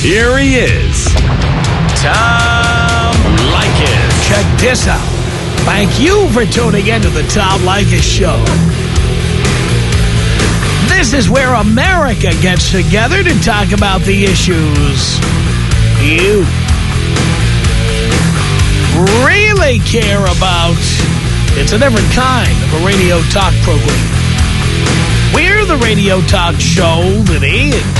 Here he is, Tom Leykis. Check this out. Thank you for tuning in to the Tom Leykis Show. This is where America gets together to talk about the issues you really care about. It's a different kind of a radio talk program. We're the radio talk show that is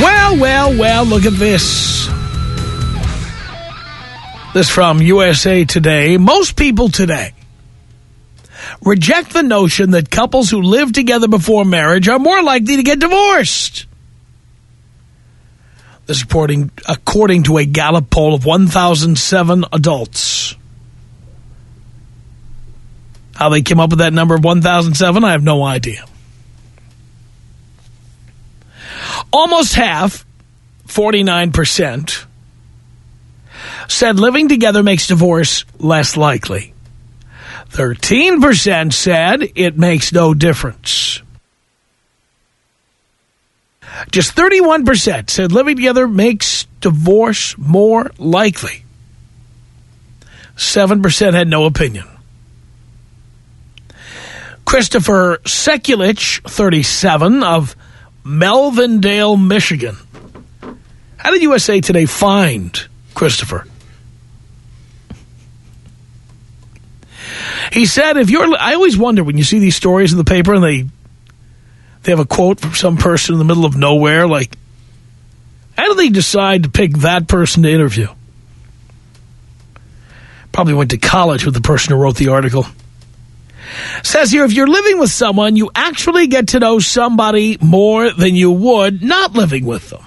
Well, well, well, look at this. This from USA Today. Most people today reject the notion that couples who live together before marriage are more likely to get divorced. This according, according to a Gallup poll of 1,007 adults. How they came up with that number of 1,007, I have no idea. Almost half, 49%, said living together makes divorce less likely. 13% said it makes no difference. Just 31% said living together makes divorce more likely. 7% had no opinion. Christopher Sekulich, 37, of Melvindale, Michigan. How did USA Today find Christopher? He said, if you're, I always wonder when you see these stories in the paper and they, they have a quote from some person in the middle of nowhere, like, how do they decide to pick that person to interview? Probably went to college with the person who wrote the article. Says here, if you're living with someone, you actually get to know somebody more than you would not living with them.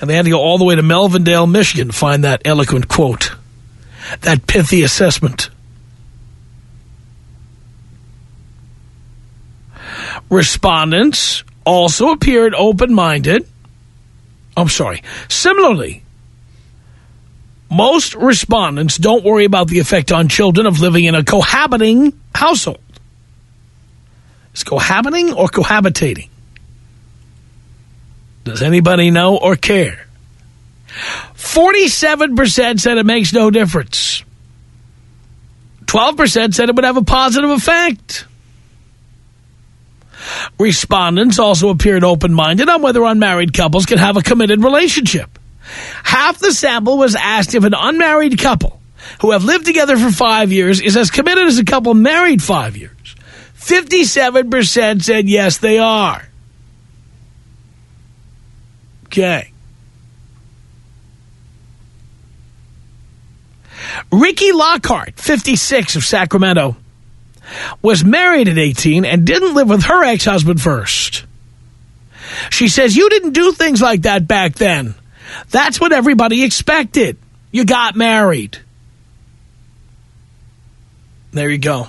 And they had to go all the way to Melvindale, Michigan to find that eloquent quote, that pithy assessment. Respondents also appeared open-minded. I'm sorry. Similarly, most respondents don't worry about the effect on children of living in a cohabiting household. Is cohabiting or cohabitating? Does anybody know or care? 47% said it makes no difference. 12% said it would have a positive effect. Respondents also appeared open-minded on whether unmarried couples can have a committed relationship. Half the sample was asked if an unmarried couple who have lived together for five years is as committed as a couple married five years. 57% said yes, they are. Okay. Ricky Lockhart, 56 of Sacramento, was married at 18 and didn't live with her ex-husband first. She says, you didn't do things like that back then. That's what everybody expected. You got married. There you go.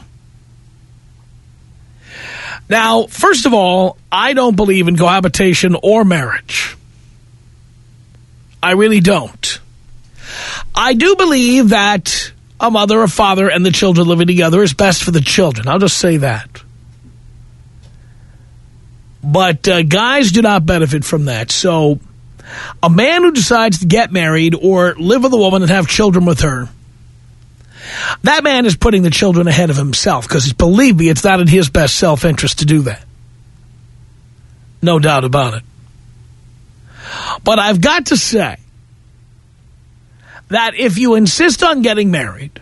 Now, first of all, I don't believe in cohabitation or marriage. I really don't. I do believe that a mother, a father, and the children living together is best for the children. I'll just say that. But uh, guys do not benefit from that. So a man who decides to get married or live with a woman and have children with her, that man is putting the children ahead of himself because, believe me, it's not in his best self-interest to do that. No doubt about it. But I've got to say that if you insist on getting married,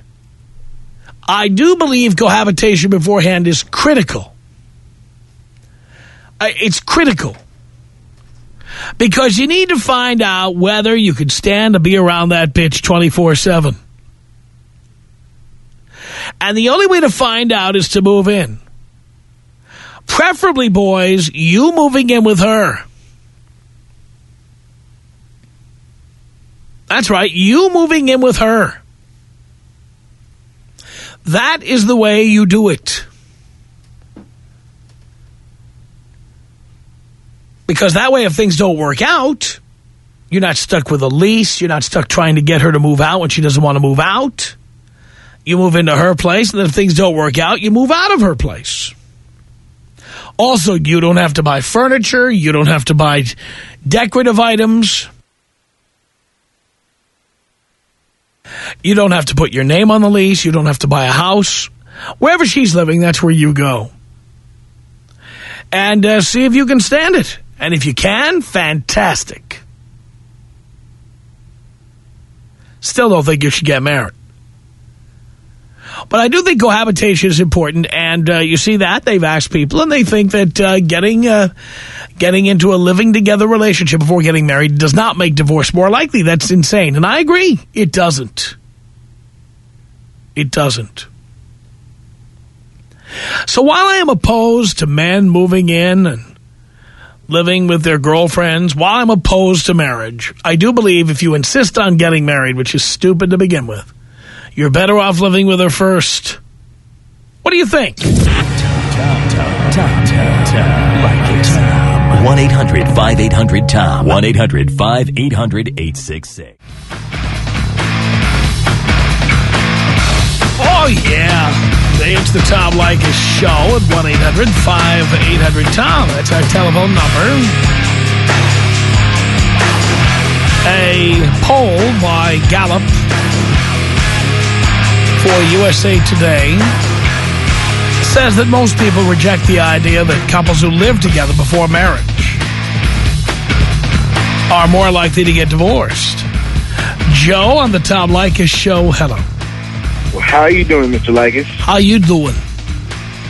I do believe cohabitation beforehand is critical. It's critical. Because you need to find out whether you can stand to be around that bitch 24-7. And the only way to find out is to move in. Preferably, boys, you moving in with her. That's right, you moving in with her. That is the way you do it. Because that way, if things don't work out, you're not stuck with a lease. You're not stuck trying to get her to move out when she doesn't want to move out. You move into her place, and then if things don't work out, you move out of her place. Also, you don't have to buy furniture. You don't have to buy decorative items. You don't have to put your name on the lease. You don't have to buy a house. Wherever she's living, that's where you go. And uh, see if you can stand it. And if you can, fantastic. Still don't think you should get married. But I do think cohabitation is important, and uh, you see that they've asked people, and they think that uh, getting uh, getting into a living together relationship before getting married does not make divorce more likely. That's insane, and I agree, it doesn't. It doesn't. So while I am opposed to men moving in and living with their girlfriends, while I'm opposed to marriage, I do believe if you insist on getting married, which is stupid to begin with, you're better off living with her first. What do you think? Tom, Tom, Tom, Tom, Like it. 1-800-5800-TOM. 1-800-5800-866. Oh, yeah. It's the Tom Leykis Show at 1-800-5800-TOM. That's our telephone number. A poll by Gallup for USA Today says that most people reject the idea that couples who live together before marriage are more likely to get divorced. Joe on the Tom Leykis Show. Hello. How are you doing, Mr. Leykis? How you doing?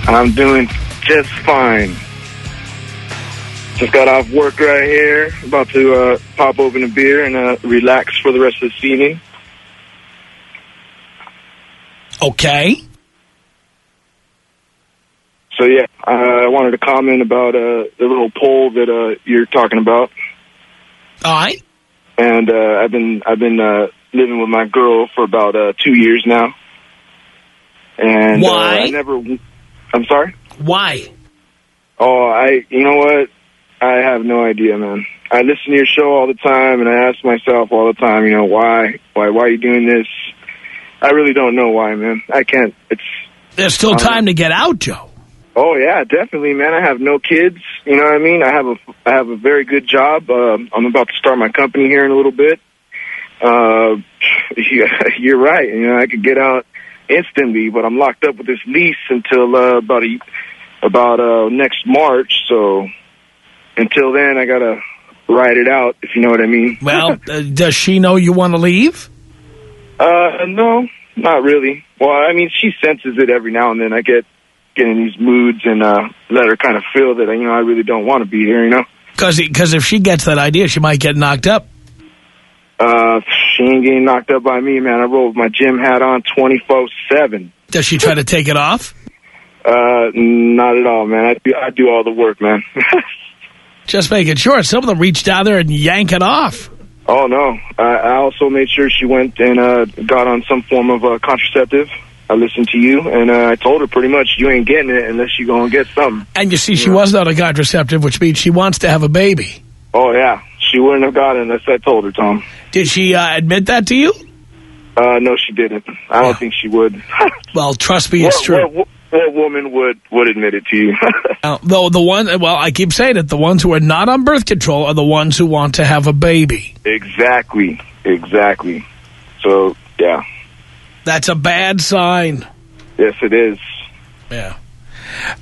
I'm doing just fine. Just got off work right here. About to uh, pop open a beer and uh, relax for the rest of the evening. Okay. So yeah, I wanted to comment about uh, the little poll that uh, you're talking about. All right. And uh, I've been I've been uh, living with my girl for about uh, two years now. And Why? Uh, I never. I'm sorry. Why? Oh, I. You know what? I have no idea, man. I listen to your show all the time, and I ask myself all the time, you know, why, why, why are you doing this? I really don't know why, man. I can't. It's. There's still time to get out, Joe. Oh yeah, definitely, man. I have no kids. You know what I mean? I have a I have a very good job. Uh, I'm about to start my company here in a little bit. Uh, yeah, you're right. You know, I could get out instantly, but I'm locked up with this lease until uh, about a about uh, next March. So until then, I gotta ride it out. If you know what I mean. Well, uh, does she know you want to leave? Uh, no, not really. Well, I mean, she senses it every now and then. I get get in these moods and uh, let her kind of feel that you know I really don't want to be here. You know. Because if she gets that idea, she might get knocked up. Uh, she ain't getting knocked up by me, man. I roll with my gym hat on 24-7. Does she try to take it off? Uh, not at all, man. I do, I do all the work, man. Just making sure. Some of them reach down there and yank it off. oh, no. I, I also made sure she went and uh, got on some form of uh, contraceptive. I listened to you, and uh, I told her pretty much you ain't getting it unless you go and get something. And you see, she was not a contraceptive, which means she wants to have a baby. Oh, yeah. She wouldn't have got it unless I told her, Tom. Did she uh, admit that to you? Uh, no, she didn't. I don't Yeah. think she would. Well, trust me, it's what, true. What, what woman would, would admit it to you? Uh, though the one, well, I keep saying it, the ones who are not on birth control are the ones who want to have a baby. exactly. Exactly. So, yeah. That's a bad sign. Yes, it is. Yeah.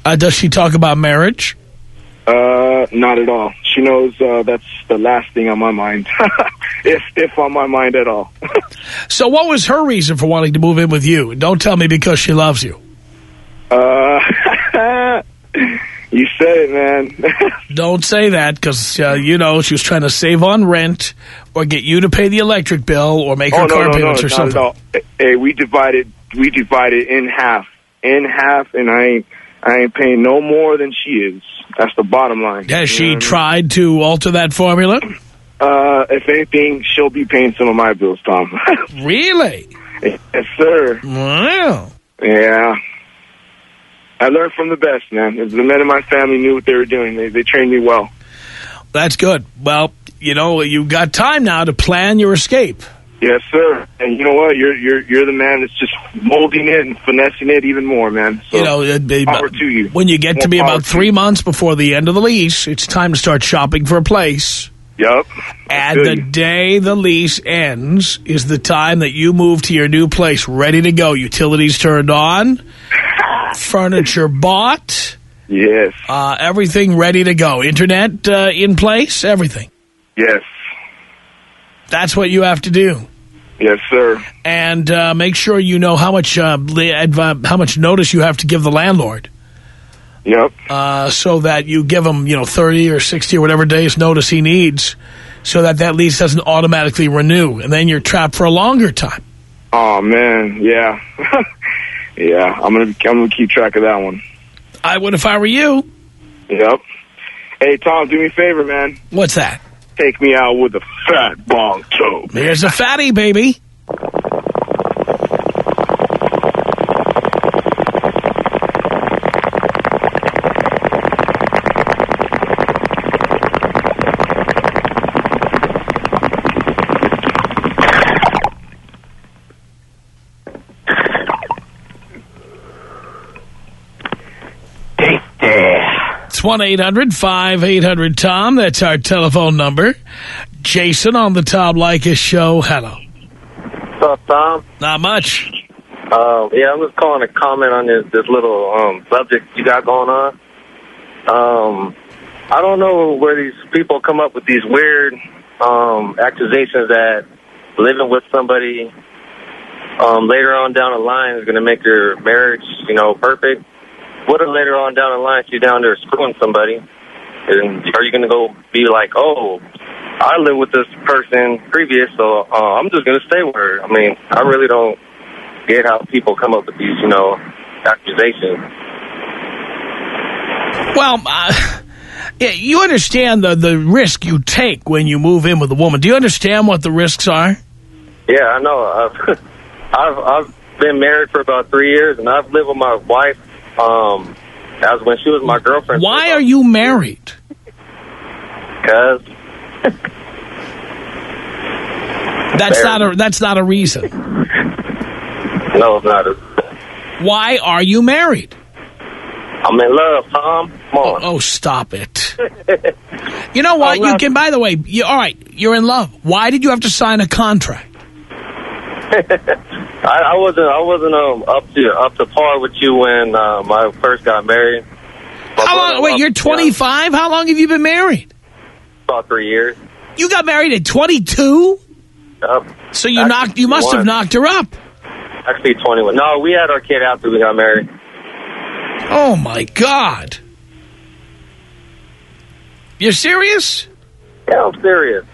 Uh, does she talk about marriage? Uh, not at all. She knows uh, that's the last thing on my mind, if if on my mind at all. So what was her reason for wanting to move in with you? Don't tell me because she loves you. uh, you said it, man. Don't say that because, uh, you know, she was trying to save on rent or get you to pay the electric bill or make her oh no, car no, no, payments or not something. Hey, we divided we divided in half, in half, and I ain't I ain't paying no more than she is. That's the bottom line. Has she know I mean? tried to alter that formula? Uh, if anything, she'll be paying some of my bills, Tom. really? yes, sir. Wow. Yeah. I learned from the best, man. The men in my family knew what they were doing. They, they trained me well. That's good. Well, you know, you've got time now to plan your escape. Yes, sir. And you know what? You're you're you're the man that's just molding it and finessing it even more, man. So, you know, it'd be power to you. when you get More to be about three months before the end of the lease, it's time to start shopping for a place. Yep. And Good. the day the lease ends is the time that you move to your new place, ready to go. Utilities turned on, furniture bought, Yes. uh, everything ready to go. Internet uh, in place, everything. Yes. That's what you have to do. Yes, sir. And uh, make sure you know how much uh, how much notice you have to give the landlord. Yep. uh, so that you give him, you know, 30 or 60 or whatever days notice he needs so that that lease doesn't automatically renew. And then you're trapped for a longer time. Oh man. Yeah. yeah. I'm gonna I'm gonna keep track of that one. I would if I were you. Yep. Hey Tom, do me a favor, man. What's that? Take me out with a fat bong toe. There's a fatty, baby. It's 1-800-5800-TOM. That's our telephone number. Jason on the Tom Leykis show. Hello. What's up, Tom? Not much. Um, yeah, I'm just calling to comment on this this little um, subject you got going on. Um, I don't know where these people come up with these weird um, accusations that living with somebody um, later on down the line is going to make your marriage, you know, perfect. What if later on down the line you're down there screwing somebody? And are you going to go be like, oh, I lived with this person previous, so uh, I'm just going to stay with her? I mean, I really don't get how people come up with these, you know, accusations. Well, uh, yeah, you understand the, the risk you take when you move in with a woman. Do you understand what the risks are? Yeah, I know. I've, I've I've been married for about three years, and I've lived with my wife. Um, as when she was my girlfriend. Why are you married? Because That's not a that's not a reason. no, it's not. A, Why are you married? I'm in love, Tom. Come on. Oh, stop it. You know what? You can. By the way, you, all right. You're in love. Why did you have to sign a contract? I, I wasn't. I wasn't um, up to up to par with you when um, I first got married. My How long? Wait, you're 25. How long have you been married? About three years. You got married at 22. Yep. So you Actually, knocked. You must have knocked her up. Actually, 21. No, we had our kid after we got married. Oh my God. You're serious? Yeah, I'm serious.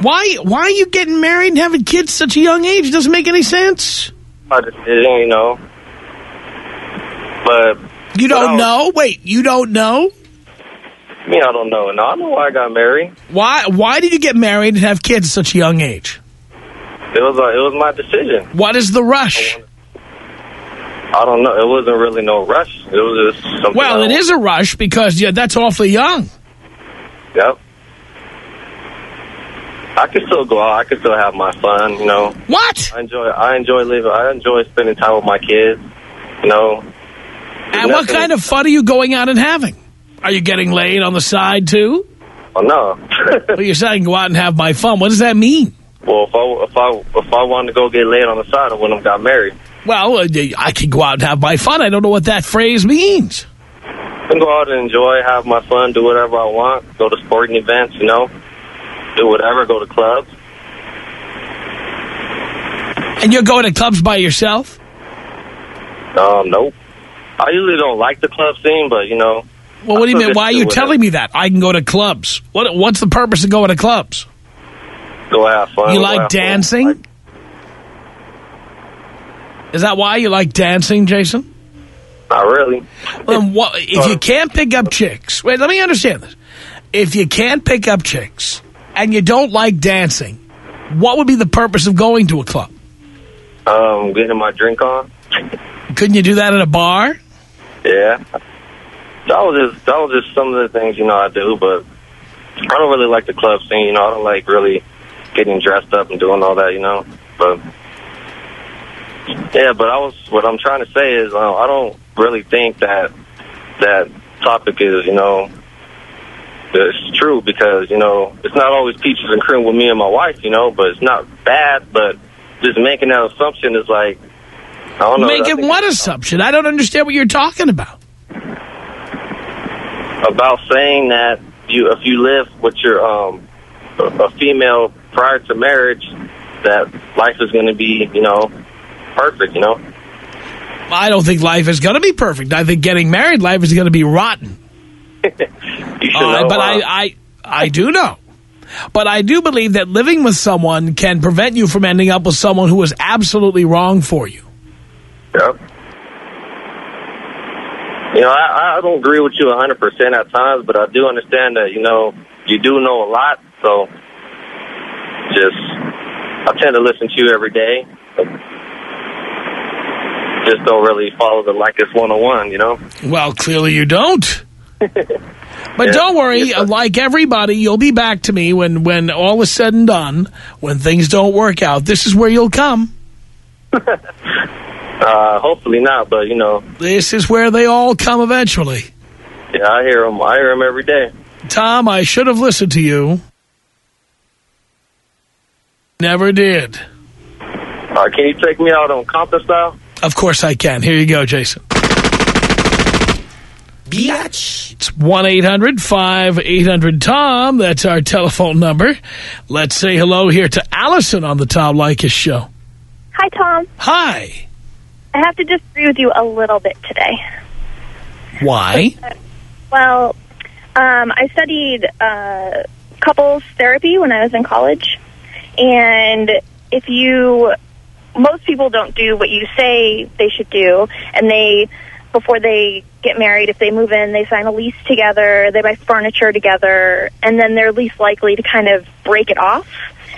Why? Why are you getting married and having kids such a young age? Doesn't make any sense. My decision, you know. But You don't know? Wait, you don't know? me, I don't know. No, I don't know why I got married. Why? Why did you get married and have kids at such a young age? It was uh, it was my decision. What is the rush? I don't know. It wasn't really no rush. It was just something. Well, it is a rush because yeah, that's awfully young. Yep. I can still go out. I can still have my fun. You know, What? I enjoy. I enjoy living. I enjoy spending time with my kids. You know. And what kind of fun are you going out and having? Are you getting laid on the side too? Oh no. Well, you're saying go out and have my fun. What does that mean? well, if I if I if I wanted to go get laid on the side, I wouldn't have got married. Well, uh, I can go out and have my fun. I don't know what that phrase means. I can go out and enjoy, have my fun, do whatever I want, go to sporting events. You know, do whatever, go to clubs. And you're going to clubs by yourself? Um, nope. I usually don't like the club scene, but you know, Well, what do you mean? Why are you do telling me that? I can go to clubs. What? What's the purpose of going to clubs? go have fun. You like dancing? Is that why you like dancing, Jason? Not really. Well, what, if you can't pick up chicks, wait, let me understand this. If you can't pick up chicks and you don't like dancing, what would be the purpose of going to a club? Um, getting my drink on. Couldn't you do that at a bar? Yeah. That was just that was just some of the things you know I do, but I don't really like the club scene. You know, I don't like really getting dressed up and doing all that. You know, but yeah. But I was what I'm trying to say is uh, I don't really think that that topic is you know it's true because you know it's not always peaches and cream with me and my wife. You know, but it's not bad. But just making that assumption is like I don't know. Making what assumption? I don't understand what you're talking about. about saying that you if you live with your um a female prior to marriage that life is going to be you know perfect you know I don't think life is going to be perfect. I think getting married life is going to be rotten. you should Uh, know, but uh, I, I, I do know. But I do believe that living with someone can prevent you from ending up with someone who is absolutely wrong for you. Yep. You know, I, I don't agree with you 100% at times, but I do understand that, you know, you do know a lot, so just, I tend to listen to you every day. Just don't really follow the like it's 101, you know? Well, clearly you don't. But Yeah. don't worry, like everybody, you'll be back to me when, when all is said and done, when things don't work out. This is where you'll come. Uh, hopefully not, but, you know, This is where they all come eventually. yeah, I hear them. I hear them every day. Tom, I should have listened to you. Never did. Uh, can you take me out on Compton style? Of course I can. Here you go, Jason. Biatch. It's 1-800-5800-TOM. That's our telephone number. Let's say hello here to Allison on the Tom Leykis show. Hi, Tom. Hi. I have to disagree with you a little bit today. Why? Well, um, I studied uh, couples therapy when I was in college, and if you, most people don't do what you say they should do, and they, before they get married, if they move in, they sign a lease together, they buy furniture together, and then they're least likely to kind of break it off.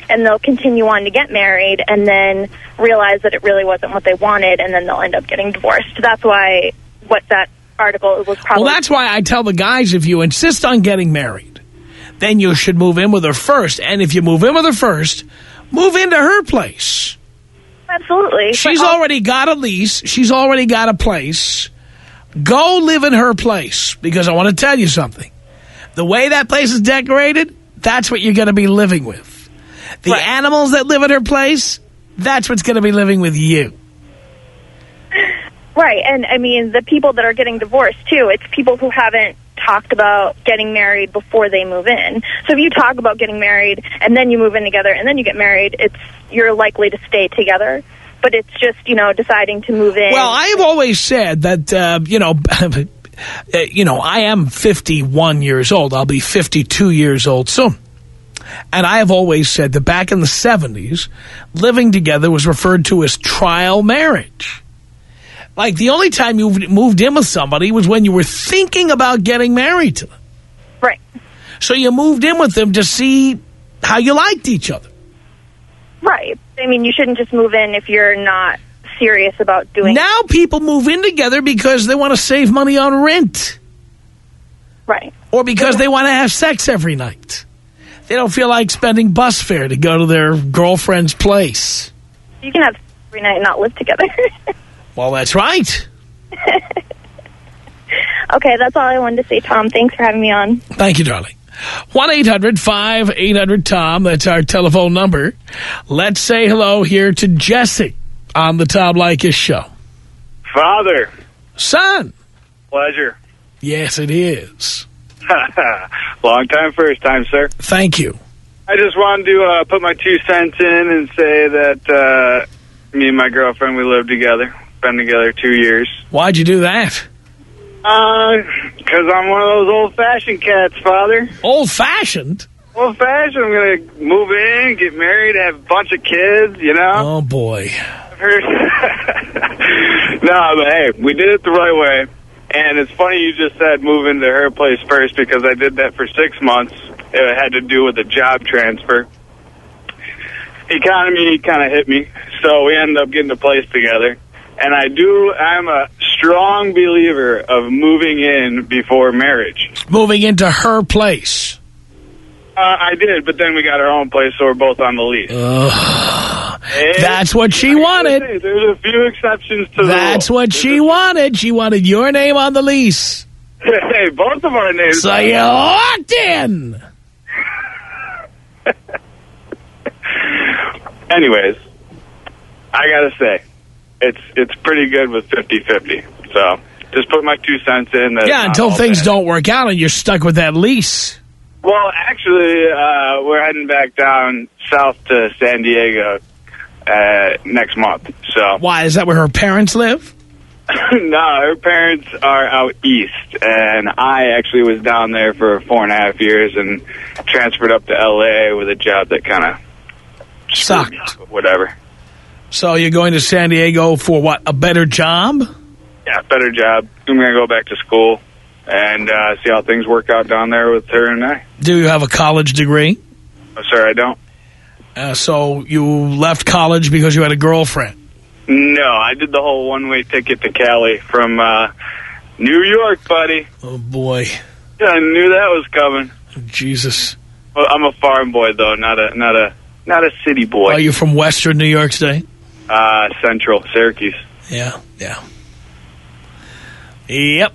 And they'll continue on to get married and then realize that it really wasn't what they wanted, and then they'll end up getting divorced. That's why what that article was probably. Well, that's why I tell the guys if you insist on getting married, then you should move in with her first. And if you move in with her first, move into her place. Absolutely. She's um, already got a lease. She's already got a place. Go live in her place because I want to tell you something. The way that place is decorated, that's what you're going to be living with. The Right. animals that live in her place, that's what's going to be living with you. Right, and I mean the people that are getting divorced too. It's people who haven't talked about getting married before they move in. So if you talk about getting married and then you move in together and then you get married, it's you're likely to stay together. But it's just you know deciding to move in. Well, I have always said that, uh, you know, uh, you know, I am 51 years old. I'll be 52 years old soon. And I have always said that back in the 70s, living together was referred to as trial marriage. Like, the only time you moved in with somebody was when you were thinking about getting married to them. right, So you moved in with them to see how you liked each other. Right. I mean you shouldn't just move in if you're not serious about doing. Now people move in together because they want to save money on rent. Right. or because they want to have sex every night. They don't feel like spending bus fare to go to their girlfriend's place. You can have every night and not live together. Well, that's right. okay, that's all I wanted to say, Tom. Thanks for having me on. Thank you, darling. 1-800-5800-TOM. That's our telephone number. Let's say hello here to Jesse on the Tom Leykis show. Father, Son. pleasure. Yes, it is. Long time, first time, sir. Thank you. I just wanted to uh, put my two cents in and say that uh, me and my girlfriend, we live together. Been together two years. Why'd you do that? Uh, because I'm one of those old-fashioned cats, Father. Old-fashioned? Old-fashioned. I'm going to move in, get married, have a bunch of kids, you know? Oh, boy. No, but hey, we did it the right way. And it's funny you just said move into her place first because I did that for six months. It had to do with a job transfer. Economy kind of hit me, so we ended up getting a place together. And I do, I'm a strong believer of moving in before marriage. Moving into her place. Uh, I did, but then we got our own place, so we're both on the lease. That's what she wanted. say, there's a few exceptions to the That's rule. what she wanted. She wanted your name on the lease. hey, both of our names. So you locked in. Anyways, I gotta say, it's it's pretty good with 50-50. So just put my two cents in. that Yeah, until things bad. don't work out and you're stuck with that lease. Well, actually, uh, we're heading back down south to San Diego uh, next month. So Why? Is that where her parents live? no, her parents are out east, and I actually was down there for four and a half years and transferred up to L.A. with a job that kind of Sucked. whatever. So you're going to San Diego for what? A better job? Yeah, better job. I'm gonna go back to school and uh, see how things work out down there with her and I. Do you have a college degree? Oh, sorry, I don't. Uh, so you left college because you had a girlfriend. No, I did the whole one-way ticket to Cali from uh, New York, buddy. Oh, boy. Yeah, I knew that was coming. Jesus. Well, I'm a farm boy though, not a not a not a city boy. Are you from Western New York State? Uh, Central Syracuse. Yeah, yeah. Yep.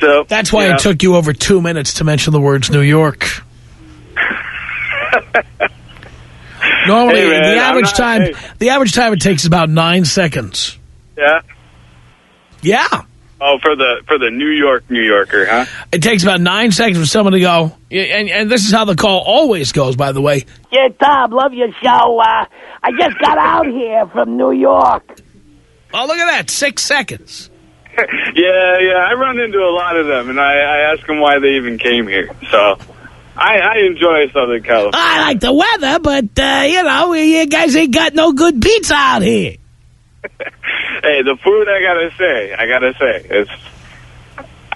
So That's why yeah. it took you over two minutes to mention the words New York. Normally, Hey, man, the average not- time hey. the average time it takes is about nine seconds. Yeah. Yeah, Oh, for the for the New York New Yorker, huh? it takes about nine seconds for someone to go. And, and this is how the call always goes, by the way. Yeah, Tom, love your show. Uh, I just got out here from New York. Oh, look at that, six seconds. yeah, yeah. I run into a lot of them, and I, I ask them why they even came here. So I, I enjoy Southern California. I like the weather, but uh, you know, you guys ain't got no good pizza out here. hey, the food I gotta say, I gotta say, it's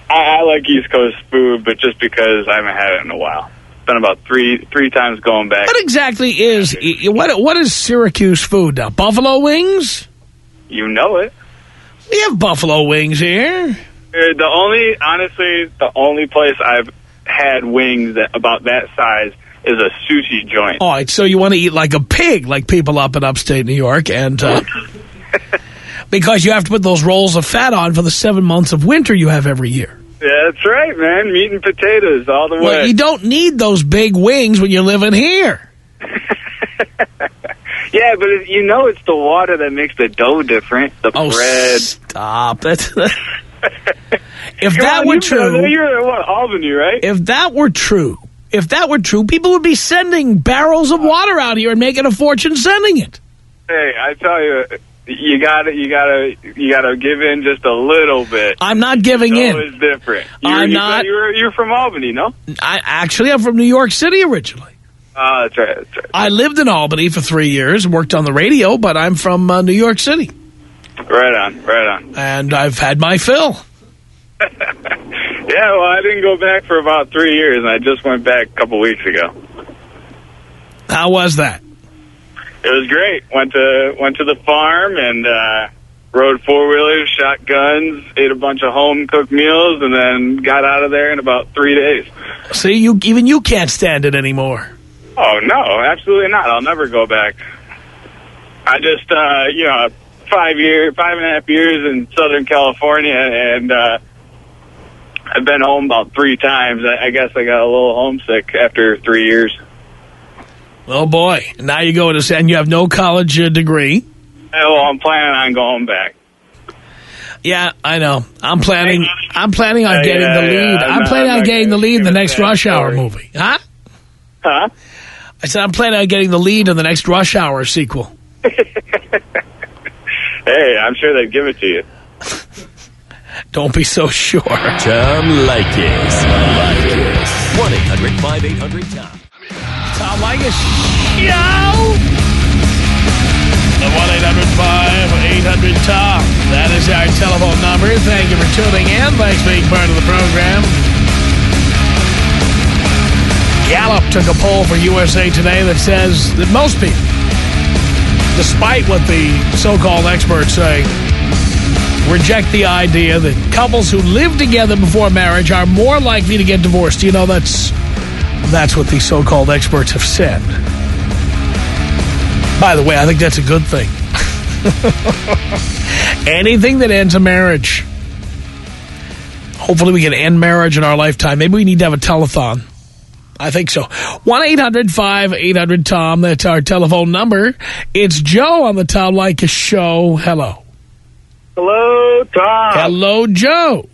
I, I like East Coast food, but just because I haven't had it in a while. It's been about three three times going back. What exactly is what? What is Syracuse food now? Buffalo wings? You know it. We have buffalo wings here. Uh, The only, honestly, the only place I've had wings that about that size is a sushi joint. All right, so you want to eat like a pig, like people up in upstate New York, and uh, because you have to put those rolls of fat on for the seven months of winter you have every year. Yeah, that's right, man. Meat and potatoes all the way. Well, you don't need those big wings when you're living here. yeah, but it, you know it's the water that makes the dough different. The Oh, bread. stop it! if Come that on, were you- true, You're at what, Albany, right? if that were true, if that were true, people would be sending barrels of water out here and making a fortune sending it. Hey, I tell you, you gotta, you gotta, you gotta give in just a little bit. I'm not giving Dough in. is different. You, I'm you not- You're, you're from Albany, no? I actually I'm from New York City originally. Oh, that's right. That's right. I lived in Albany for three years worked on the radio, but I'm from uh, New York City, Right on, right on. and I've had my fill. Yeah, well, I didn't go back for about three years, and I just went back a couple weeks ago. How was that? It was great. Went to went to the farm and uh, rode four wheelers, shot guns, ate a bunch of home cooked meals, and then got out of there in about three days. See, you even you can't stand it anymore. Oh no, absolutely not. I'll never go back. I just, uh, you know, five year, five and a half years in Southern California, and uh, I've been home about three times. I, I guess I got a little homesick after three years. Oh boy! Now you go to and you have no college uh, degree. Oh, well, I'm planning on going back. Yeah, I know. I'm planning. I'm planning on getting yeah, the lead. I'm I'm not- planning I'm on getting the lead in the next that Rush Hour movie. Huh? Huh? I said I'm planning on getting the lead in the next Rush Hour sequel. Hey, I'm sure they'd give it to you. Don't be so sure. Tom Leykis. 1-800-5800-TOM. Tom Leykis Show. The 1-800-5800-TOM. That is our telephone number. Thank you for tuning in. Thanks for being part of the program. Gallup took a poll for USA Today that says that most people, despite what the so-called experts say, reject the idea that couples who live together before marriage are more likely to get divorced. You know, that's that's what the so-called experts have said. By the way, I think that's a good thing. Anything that ends a marriage. Hopefully we can end marriage in our lifetime. Maybe we need to have a telethon. I think so. 1-800-5800-TOM. That's our telephone number. It's Joe on the Tom Leykis show. Hello. Hello, Tom. Hello, Joe.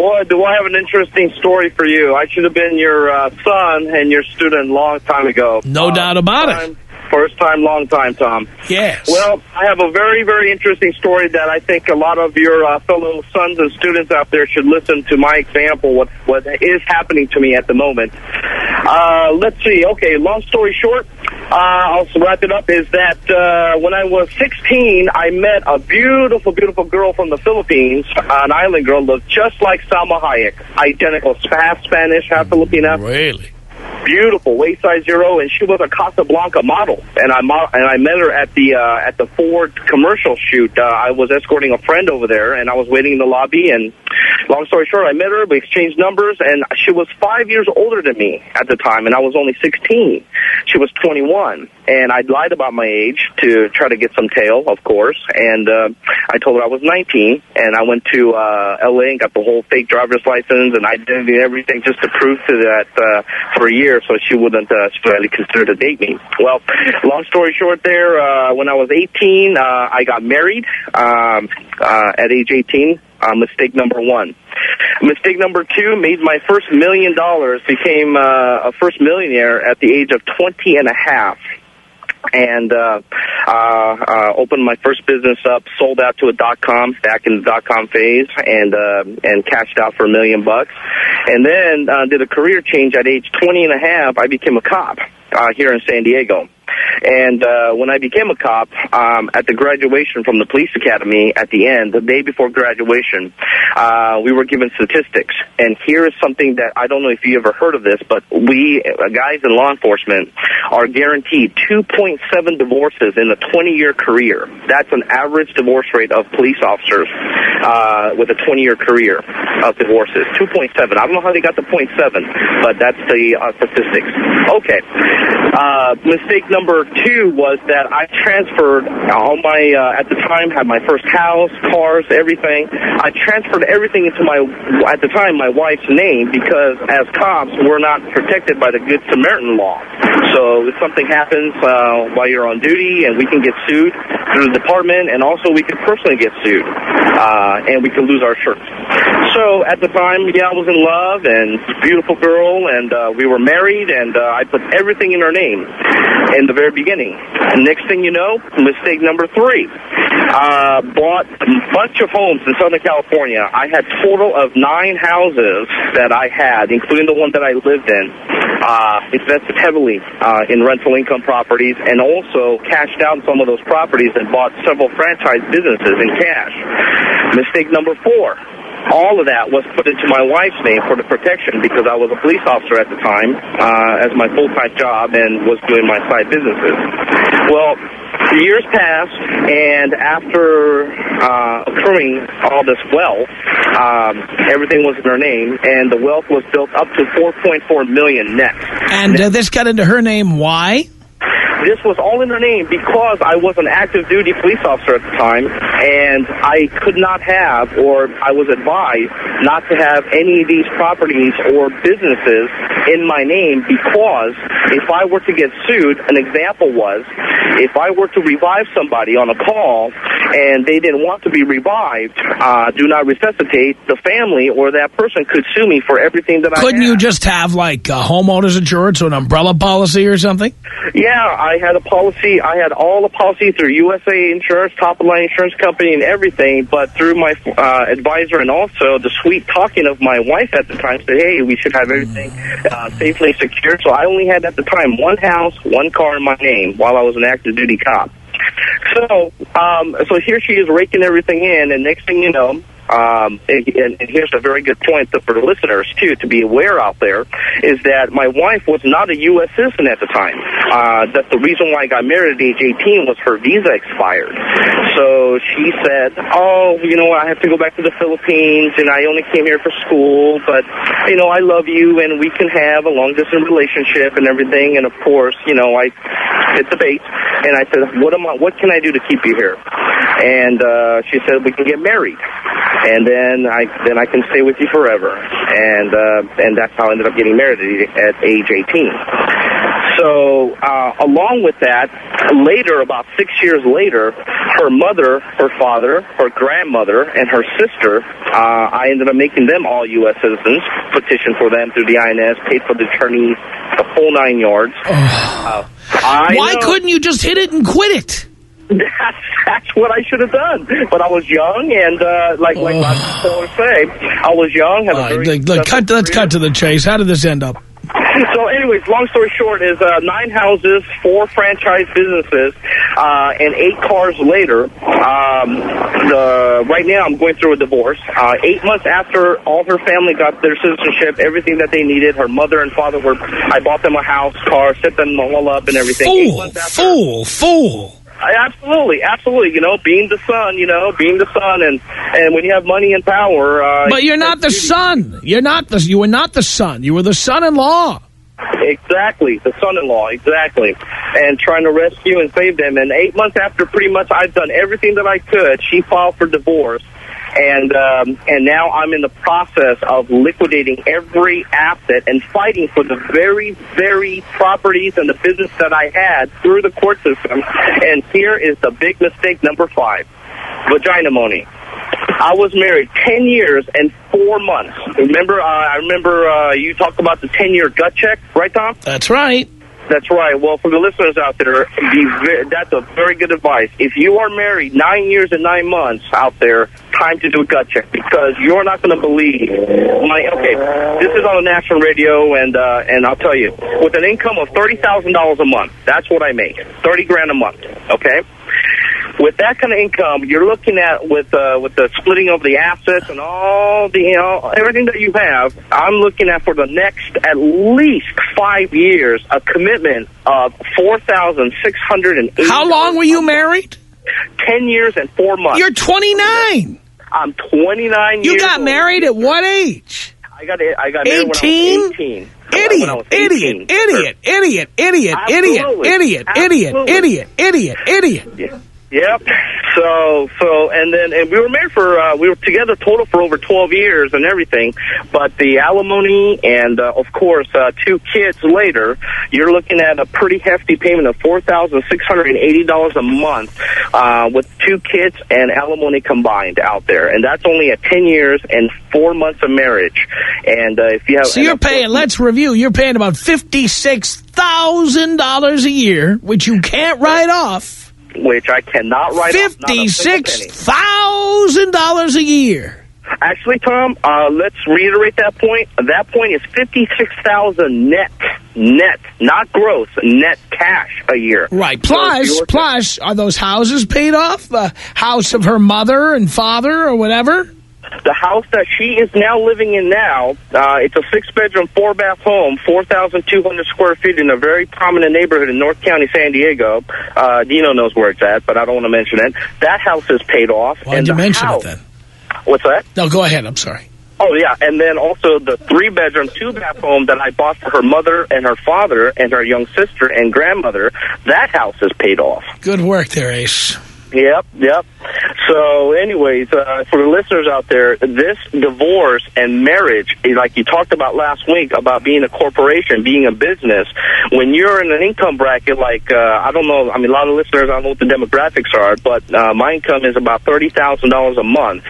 Boy, do I have an interesting story for you. I should have been your uh, son and your student a long time ago. No Uh, doubt about it. First time, long time, Tom. Yes. Well, I have a very, very interesting story that I think a lot of your uh, fellow sons and students out there should listen to my example, what, what is happening to me at the moment. Uh, let's see. Okay, long story short, uh, I'll wrap it up, is that uh, when I was 16, I met a beautiful, beautiful girl from the Philippines, an island girl, looked just like Salma Hayek, identical, half Spanish, half Filipina Really? Beautiful, waist size zero, and she was a Casablanca model. And I mo- and I met her at the uh, at the Ford commercial shoot. Uh, I was escorting a friend over there, and I was waiting in the lobby. And long story short, I met her. We exchanged numbers, and she was five years older than me at the time, and I was only sixteen. She was twenty one, and I lied about my age to try to get some tail, of course. And uh, I told her I was nineteen, and I went to uh, L.A. and got the whole fake driver's license and identity and everything just to prove to that uh, for a year, so she wouldn't uh, really consider to date me. Well, long story short, there uh, when I was eighteen, uh, I got married um, uh, at age eighteen. Uh, mistake number one. Mistake number two, made my first million dollars, became uh, a first millionaire at the age of 20 and a half and uh, uh, uh, opened my first business up, sold out to a dot com back in the dot com phase, and uh, and cashed out for a million bucks, and then uh, did a career change at age 20 and a half. I became a cop uh, here in San Diego. And uh, when I became a cop, um, at the graduation from the police academy at the end, the day before graduation, uh, we were given statistics. And here is something that I don't know if you ever heard of this, but we, uh, guys in law enforcement, are guaranteed 2.7 divorces in a 20-year career. That's an average divorce rate of police officers uh, with a 20-year career of divorces. 2.7. I don't know how they got the 0.7, but that's the uh, statistics. Okay. Uh, mistake number two was that I transferred all my, uh, at the time, had my first house, cars, everything. I transferred everything into my, at the time, my wife's name because as cops, we're not protected by the Good Samaritan law. So if something happens uh, while you're on duty and we can get sued through the department and also we could personally get sued uh, and we could lose our shirts. So at the time, yeah, I was in love and beautiful girl and uh, we were married and uh, I put everything in her name in the very beginning. Next thing you know, mistake number three. Uh, bought a bunch of homes in Southern California. I had total of nine houses that I had, including the one that I lived in. Uh, invested heavily uh, in rental income properties and also cashed out some of those properties and bought several franchise businesses in cash. Mistake number four all of that was put into my wife's name for the protection because I was a police officer at the time uh, as my full-time job and was doing my side businesses. Well, the years passed, and after uh, accruing all this wealth, um, everything was in her name, and the wealth was built up to 4.4 million net. And uh, this got into her name. Why? This was all in her name because I was an active duty police officer at the time, and I could not have, or I was advised not to have any of these properties or businesses in my name because if I were to get sued, an example was if I were to revive somebody on a call and they didn't want to be revived, uh, do not resuscitate, the family or that person could sue me for everything that I Couldn't you just have, like, a homeowner's insurance or an umbrella policy or something? Yeah, I had a policy. I had all the policy through USA Insurance, top of line insurance company, and everything. But through my uh, advisor and also the sweet talking of my wife at the time said, "Hey, we should have everything uh, safely secured." So I only had at the time one house, one car in my name while I was an active duty cop. So, um, so here she is raking everything in, and next thing you know, um, and, and here's a very good point for the listeners, too, to be aware out there, is that my wife was not a U.S. citizen at the time. Uh, that the reason why I got married at age 18 was her visa expired. So she said, oh, you know, I have to go back to the Philippines, and I only came here for school, but, you know, I love you, and we can have a long-distance relationship and everything. And, of course, you know, I hit the bait, and I said, what am I, what can I do to keep you here? And uh, she said, we can get married and then I then I can stay with you forever. And uh, and that's how I ended up getting married at age 18. So uh, along with that, later, about six years later, her mother, her father, her grandmother, and her sister, uh, I ended up making them all U.S. citizens. Petitioned for them through the INS, paid for the attorney, the full nine yards. Uh, I Why know- couldn't you just hit it and quit it? That's, that's what I should have done. But I was young, and uh, like like Oh. lots of people say, I was young. Had a All right, very look, look, cut, let's cut to the chase. How did this end up? So, anyways, long story short is uh, nine houses, four franchise businesses, uh, and eight cars later. Um, the right now, I'm going through a divorce. Uh, eight months after all her family got their citizenship, everything that they needed, her mother and father were. I bought them a house, car, set them all up, and everything. Fool, after, fool, fool. I, absolutely, absolutely. You know, being the son, you know, being the son, and and when you have money and power. Uh, But you're not the son. You're not the. You were not the son. You were the son-in-law. Exactly, the son-in-law, exactly, and trying to rescue and save them. And eight months after, pretty much, I've done everything that I could. She filed for divorce, and um, and now I'm in the process of liquidating every asset and fighting for the very, very properties and the business that I had through the court system. And here is the big mistake number five: vagina money. I was married 10 years and four months. Remember, uh, I remember uh, you talked about the 10-year gut check, right, Tom? That's right. That's right. Well, for the listeners out there, that's a very good advice. If you are married nine years and nine months out there, time to do a gut check because you're not going to believe. My okay, this is on the national radio, and uh, and I'll tell you, with an income of thirty thousand dollars a month, that's what I make, thirty grand a month. Okay. With that kind of income, you're looking at with uh, with the splitting of the assets and all the you know everything that you have. I'm looking at for the next at least five years a commitment of four thousand six hundred and eighty. How long were you married? Ten years and four months. You're 29. I'm 29 You years got old. married at what age? I got I got married 18? when I was 18. Idiot, When I was 18. idiot, idiot, idiot, idiot, idiot, idiot, idiot, idiot, idiot, idiot. Yep. So, so, and then, and we were married for, uh, we were together total for over 12 years and everything. But the alimony and, uh, of course, uh, two kids later, you're looking at a pretty hefty payment of $4,680 a month, uh, with two kids and alimony combined out there. And that's only at 10 years and four months of marriage. And, uh, if you have, So you're paying, let's review, you're paying about $56,000 a year, which you can't write off. Which I cannot write off. not a single penny. $56,000 a year. Actually, Tom, uh, let's reiterate that point. That point is fifty-six thousand net, net, not gross, net cash a year. Right. Plus, at- plus, are those houses paid off? The house of her mother and father or whatever? The house that she is now living in now, uh, it's a six-bedroom, four-bath home, four thousand two hundred square feet in a very prominent neighborhood in North County, San Diego. Uh, Dino knows where it's at, but I don't want to mention it. That house is paid off. Why'd and you mention house- it then? What's that? No, go ahead. I'm sorry. Oh yeah, and then also the three bedroom, two bath home that I bought for her mother and her father and her young sister and grandmother. That house is paid off. Good work there, Ace. Yep, yep. So, anyways, uh, for the listeners out there, this divorce and marriage, eh, like you talked about last week, about being a corporation, being a business, when you're in an income bracket like, uh, I don't know, I mean, a lot of listeners, I don't know what the demographics are, but uh, my income is about $30,000 a month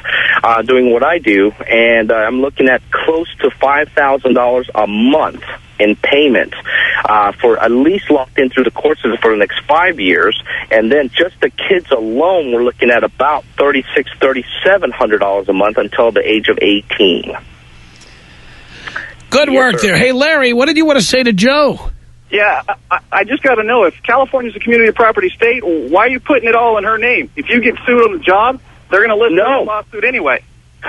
uh, doing what I do, and uh, I'm looking at close to $5,000 a month in payments uh, for at least locked in through the courses for the next five years, and then just the kids alone, we're looking at about thirty six, thirty seven hundred dollars a month until the age of eighteen. Good Yes, work sir. there. Hey, Larry, what did you want to say to Joe? Yeah, I, I just got to know if California's a community property state, why are you putting it all in her name? If you get sued on the job, they're going to list No. the lawsuit anyway.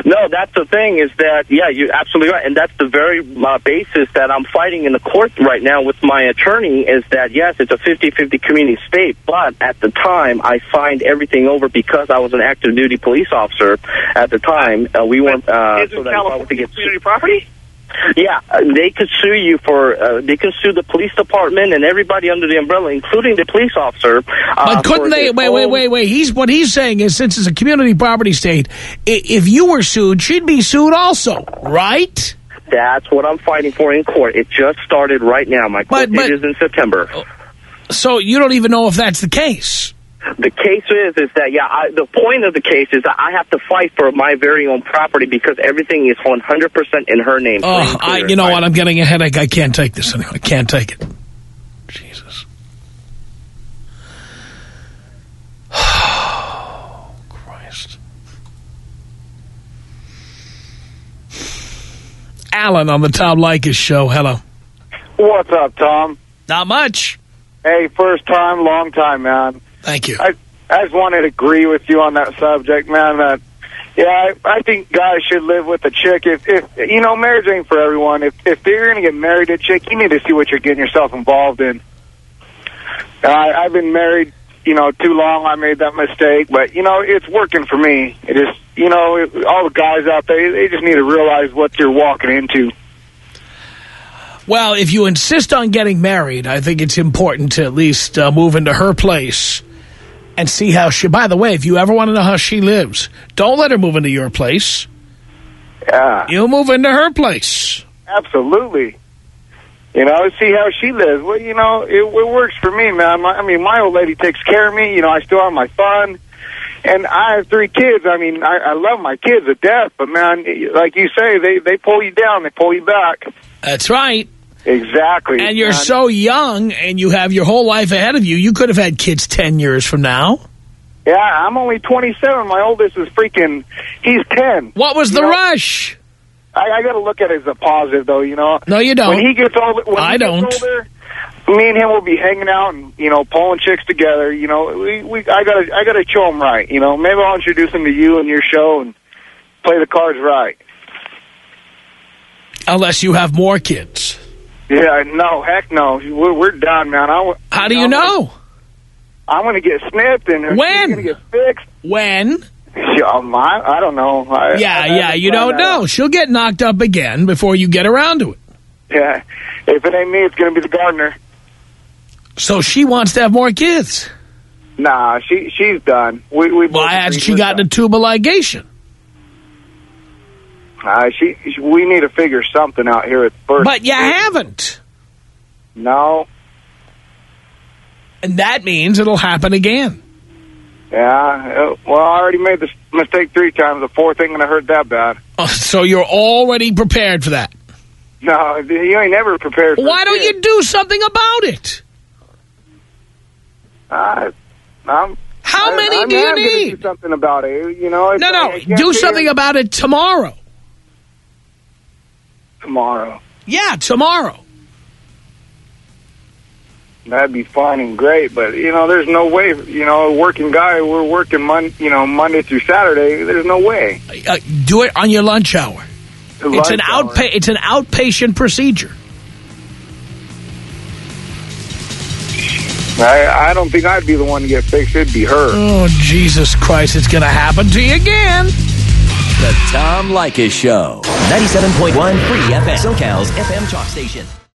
No, that's the thing is that, yeah, you're absolutely right. And that's the very uh, basis that I'm fighting in the court right now with my attorney is that, yes, it's a 50-50 community state, but at the time I signed everything over because I was an active duty police officer at the time. Uh, we weren't, uh, Isn't so that if I were California to get community property? Yeah, they could sue you for, uh, they could sue the police department and everybody under the umbrella, including the police officer. Uh, But couldn't they? Wait, wait, wait, wait. He's what he's saying is since it's a community property state, if you were sued, she'd be sued also, right? That's what I'm fighting for in court. It just started right now. My court But- but- date is in September. So you don't even know if that's the case. The case is, is that, yeah, I, the point of the case is that I have to fight for my very own property because everything is 100% in her name. Oh, I, you know what? I'm getting a headache. I can't take this anymore. I can't take it. Jesus. Christ. Alan on the Tom Leykis show. Hello. What's up, Tom? Not much. Hey, first time, long time, man. Thank you. I I just wanted to agree with you on that subject, man. That yeah, I, I think guys should live with a chick. If if you know, marriage ain't for everyone. If if you're gonna get married to a chick, you need to see what you're getting yourself involved in. I, I've been married, you know, too long. I made that mistake, but you know, it's working for me. It is, you know, it, all the guys out there, they just need to realize what you're walking into. Well, if you insist on getting married, I think it's important to at least uh, move into her place and see how she... By the way, if you ever want to know how she lives, don't let her move into your place. Yeah. You move into her place. Absolutely. You know, see how she lives. Well, you know, it, it works for me, man. My, I mean, my old lady takes care of me. You know, I still have my fun. And I have three kids. I mean, I, I love my kids to death. But, man, like you say, they, they pull you down. They pull you back. That's right. Exactly. And you're man. so young and you have your whole life ahead of you. You could have had kids 10 years from now. Yeah, I'm only 27. My oldest is freaking, he's 10. What was the know, rush? I, I got to look at it as a positive, though, you know. No, you don't. When he gets older, when I he gets don't. older, me and him will be hanging out and you know pulling chicks together. You know, we, we I gotta I gotta show him right. You know, maybe I'll introduce him to you and your show and play the cards right. Unless you have more kids. Yeah, no, heck no, we're, we're done, man. I, How do you know? I'm gonna get snipped and When? she's gonna get fixed. When? Yeah, oh, my, I don't know. I, Yeah, I yeah, you don't know. out. She'll get knocked up again before you get around to it. Yeah, if it ain't me, it's gonna be the gardener. So she wants to have more kids. Nah, she she's done. We we. hasn't she gotten a tubal ligation? Uh, she, she we need to figure something out here at first. But you haven't. No. And that means it'll happen again. Yeah, uh, well, I already made this mistake three times. The fourth ain't gonna hurt that bad. Oh, So you're already prepared for that. No, you ain't never prepared. For Why don't shit. you do something about it? Uh, I'm, How I- many I do you need? Do something about it. You know. No, no, do sit something here about it tomorrow. Tomorrow. Yeah, tomorrow. That'd be fine and great, but you know, there's no way. You know, a working guy, we're working mon, you know, Monday through Saturday. There's no way. Uh, do it on your lunch hour. It's an hour. outpa It's an outpatient procedure. I, I don't think I'd be the one to get fixed. It'd be her. Oh, Jesus Christ, it's going to happen to you again. The Tom Leykis Show. 97.1 Free FM. SoCal's FM talk station.